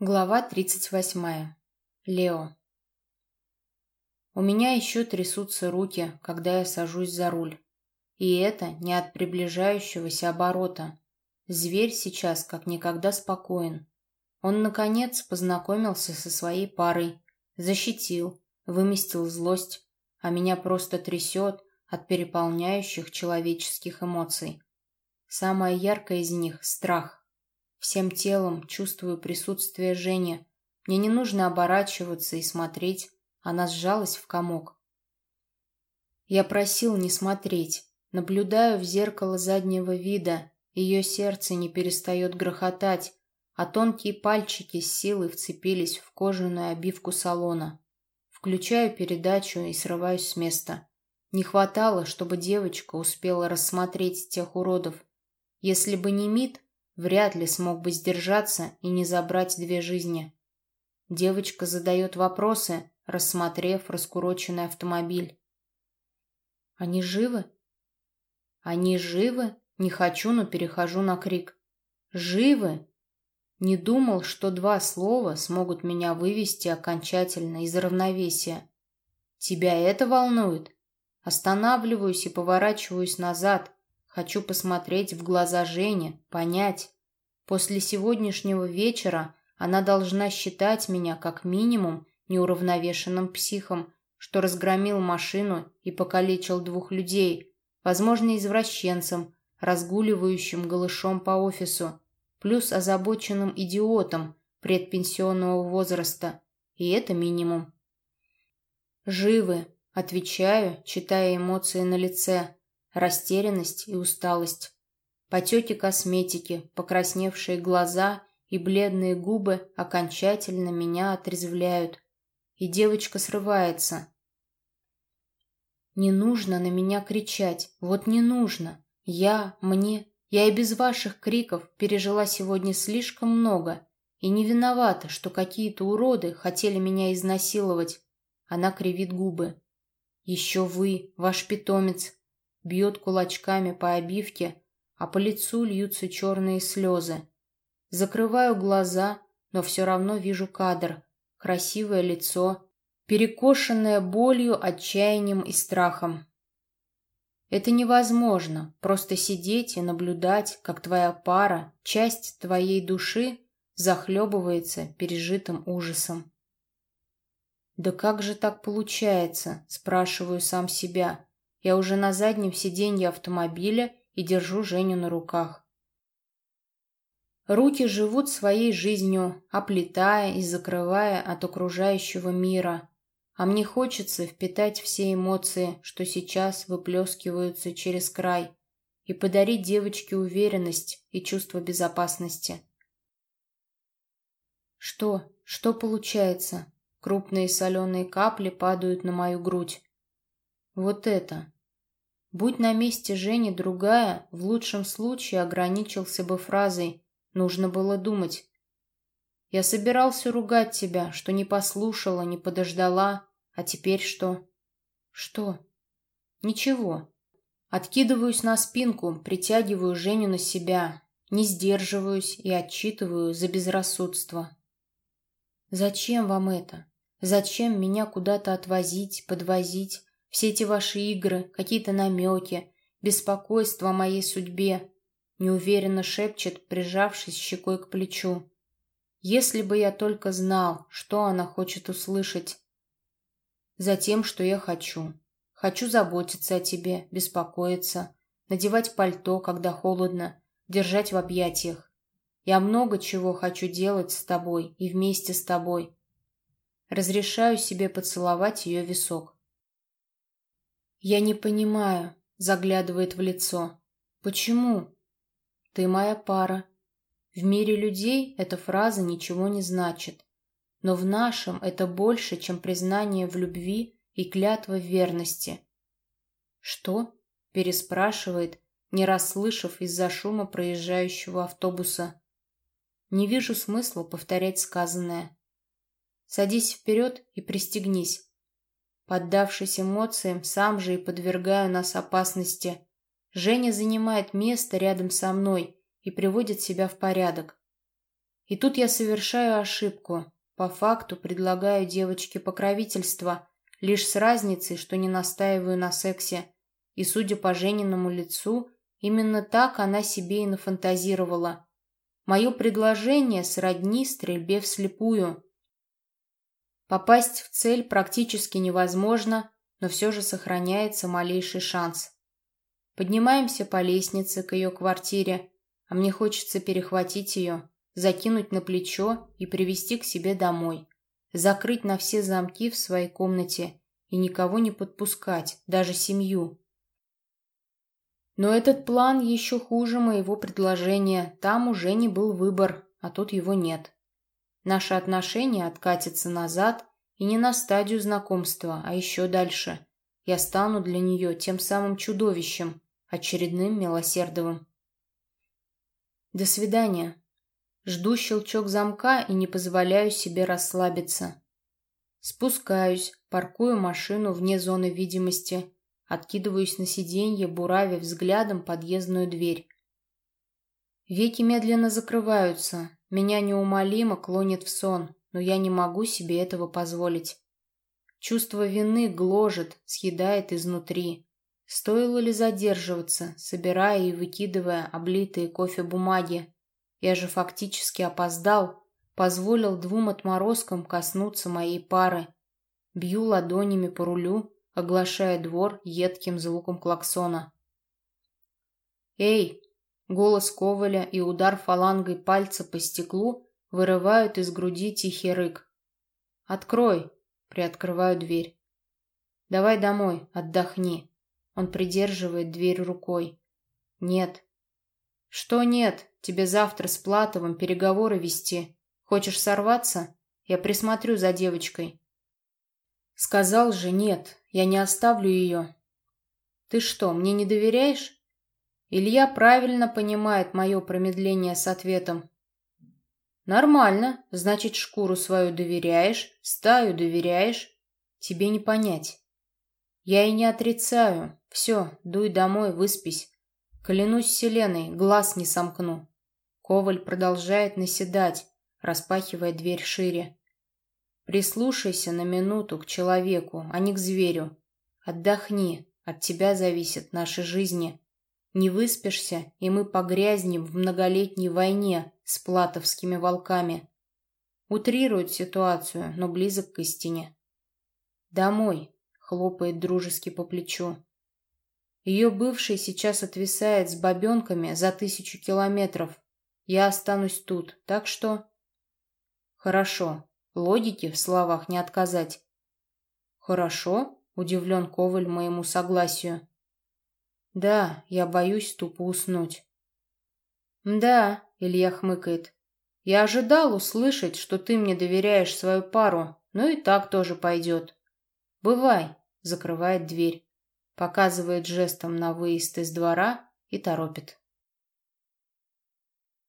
Глава 38. Лео. У меня еще трясутся руки, когда я сажусь за руль. И это не от приближающегося оборота. Зверь сейчас как никогда спокоен. Он, наконец, познакомился со своей парой, защитил, выместил злость, а меня просто трясет от переполняющих человеческих эмоций. Самая яркая из них — страх. Всем телом чувствую присутствие Жени. Мне не нужно оборачиваться и смотреть. Она сжалась в комок. Я просил не смотреть. Наблюдаю в зеркало заднего вида. Ее сердце не перестает грохотать, а тонкие пальчики с силой вцепились в кожаную обивку салона. Включаю передачу и срываюсь с места. Не хватало, чтобы девочка успела рассмотреть тех уродов. Если бы не Мид, вряд ли смог бы сдержаться и не забрать две жизни. Девочка задает вопросы, рассмотрев раскуроченный автомобиль. «Они живы?» «Они живы?» Не хочу, но перехожу на крик. «Живы?» Не думал, что два слова смогут меня вывести окончательно из равновесия. «Тебя это волнует?» Останавливаюсь и поворачиваюсь назад, Хочу посмотреть в глаза Жене, понять. После сегодняшнего вечера она должна считать меня как минимум неуравновешенным психом, что разгромил машину и покалечил двух людей, возможно, извращенцем, разгуливающим голышом по офису, плюс озабоченным идиотом предпенсионного возраста. И это минимум. «Живы», — отвечаю, читая эмоции на лице растерянность и усталость. Потеки косметики, покрасневшие глаза и бледные губы окончательно меня отрезвляют. И девочка срывается. Не нужно на меня кричать, вот не нужно. Я, мне, я и без ваших криков пережила сегодня слишком много. И не виновата, что какие-то уроды хотели меня изнасиловать. Она кривит губы. Еще вы, ваш питомец, бьет кулачками по обивке, а по лицу льются черные слезы. Закрываю глаза, но все равно вижу кадр. Красивое лицо, перекошенное болью, отчаянием и страхом. Это невозможно, просто сидеть и наблюдать, как твоя пара, часть твоей души, захлебывается пережитым ужасом. «Да как же так получается?» – спрашиваю сам себя. Я уже на заднем сиденье автомобиля и держу Женю на руках. Руки живут своей жизнью, оплетая и закрывая от окружающего мира. А мне хочется впитать все эмоции, что сейчас выплескиваются через край, и подарить девочке уверенность и чувство безопасности. Что? Что получается? Крупные соленые капли падают на мою грудь. Вот это. Будь на месте Жени другая, в лучшем случае ограничился бы фразой «нужно было думать». Я собирался ругать тебя, что не послушала, не подождала, а теперь что? Что? Ничего. Откидываюсь на спинку, притягиваю Женю на себя, не сдерживаюсь и отчитываю за безрассудство. Зачем вам это? Зачем меня куда-то отвозить, подвозить, все эти ваши игры, какие-то намеки, беспокойство о моей судьбе, неуверенно шепчет, прижавшись щекой к плечу. Если бы я только знал, что она хочет услышать. Затем, что я хочу. Хочу заботиться о тебе, беспокоиться, надевать пальто, когда холодно, держать в объятиях. Я много чего хочу делать с тобой и вместе с тобой. Разрешаю себе поцеловать ее висок. «Я не понимаю», — заглядывает в лицо. «Почему?» «Ты моя пара». В мире людей эта фраза ничего не значит. Но в нашем это больше, чем признание в любви и клятва в верности. «Что?» — переспрашивает, не расслышав из-за шума проезжающего автобуса. Не вижу смысла повторять сказанное. Садись вперед и пристегнись. Поддавшись эмоциям, сам же и подвергаю нас опасности. Женя занимает место рядом со мной и приводит себя в порядок. И тут я совершаю ошибку. По факту предлагаю девочке покровительство, лишь с разницей, что не настаиваю на сексе. И, судя по Жениному лицу, именно так она себе и нафантазировала. Мое предложение сродни стрельбе вслепую. Попасть в цель практически невозможно, но все же сохраняется малейший шанс. Поднимаемся по лестнице к ее квартире, а мне хочется перехватить ее, закинуть на плечо и привести к себе домой, закрыть на все замки в своей комнате и никого не подпускать, даже семью. Но этот план еще хуже моего предложения, там уже не был выбор, а тут его нет. Наши отношения откатятся назад и не на стадию знакомства, а еще дальше. Я стану для нее тем самым чудовищем, очередным милосердовым. До свидания. Жду щелчок замка и не позволяю себе расслабиться. Спускаюсь, паркую машину вне зоны видимости, откидываюсь на сиденье, буравя взглядом подъездную дверь. Веки медленно закрываются, меня неумолимо клонит в сон, но я не могу себе этого позволить. Чувство вины гложет, съедает изнутри. Стоило ли задерживаться, собирая и выкидывая облитые кофе бумаги? Я же фактически опоздал, позволил двум отморозкам коснуться моей пары. Бью ладонями по рулю, оглашая двор едким звуком клаксона. «Эй!» Голос Коваля и удар фалангой пальца по стеклу вырывают из груди тихий рык. «Открой!» — приоткрываю дверь. «Давай домой, отдохни». Он придерживает дверь рукой. «Нет». «Что нет? Тебе завтра с Платовым переговоры вести. Хочешь сорваться? Я присмотрю за девочкой». «Сказал же нет, я не оставлю ее». «Ты что, мне не доверяешь?» Илья правильно понимает мое промедление с ответом. «Нормально. Значит, шкуру свою доверяешь, стаю доверяешь. Тебе не понять». «Я и не отрицаю. Все, дуй домой, выспись. Клянусь вселенной, глаз не сомкну. Коваль продолжает наседать, распахивая дверь шире. Прислушайся на минуту к человеку, а не к зверю. Отдохни, от тебя зависят наши жизни. Не выспишься, и мы погрязнем в многолетней войне с платовскими волками. Утрирует ситуацию, но близок к истине. «Домой», хлопает дружески по плечу. Ее бывший сейчас отвисает с бабенками за тысячу километров. Я останусь тут, так что... Хорошо. Логики в словах не отказать. Хорошо? Удивлен Коваль моему согласию. Да, я боюсь тупо уснуть. Да, Илья хмыкает. Я ожидал услышать, что ты мне доверяешь свою пару, но и так тоже пойдет. Бывай закрывает дверь, показывает жестом на выезд из двора и торопит.